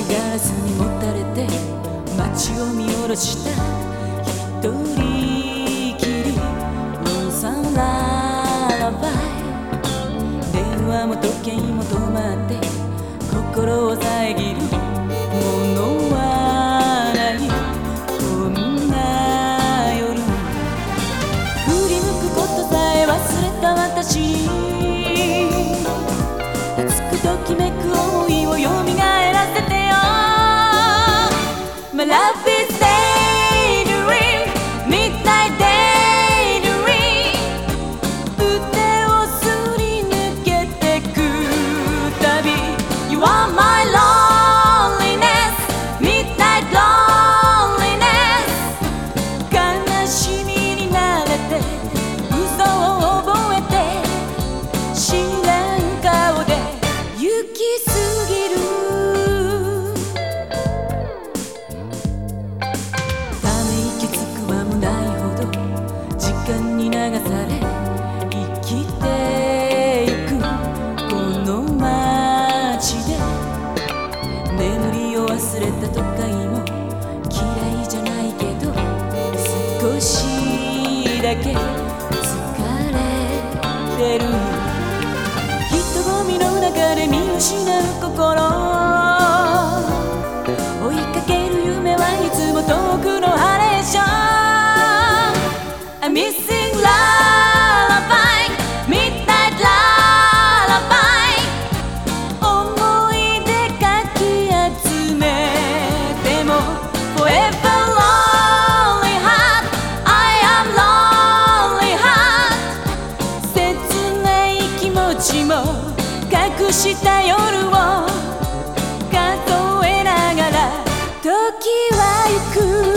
いガラスにもたれて街を見下ろした一人きりモンサンララバイ電話も時計も止まって心を遮るものはないこんな夜。振り向くことさえ忘れた私。熱くときめく思い love is daydream Midnight daydream 腕をすり抜けてくたび You are my loneliness Midnight loneliness 悲しみになれて嘘を覚えて知らん顔で行れた都会も嫌いじゃないけど少しだけ疲れてる。人混みの中で見失う心。ちも隠した夜を数えながら時は行く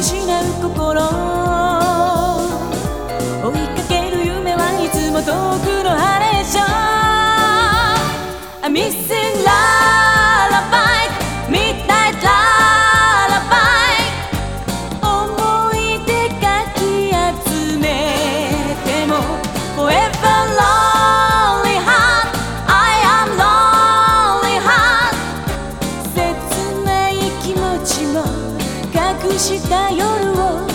失う心追いかける夢はいつも遠くのハレーション I'm missing lullaby Midnight lullaby 思い出かき集めても Forever lonely heart I am lonely heart 切ない気持ちもした夜を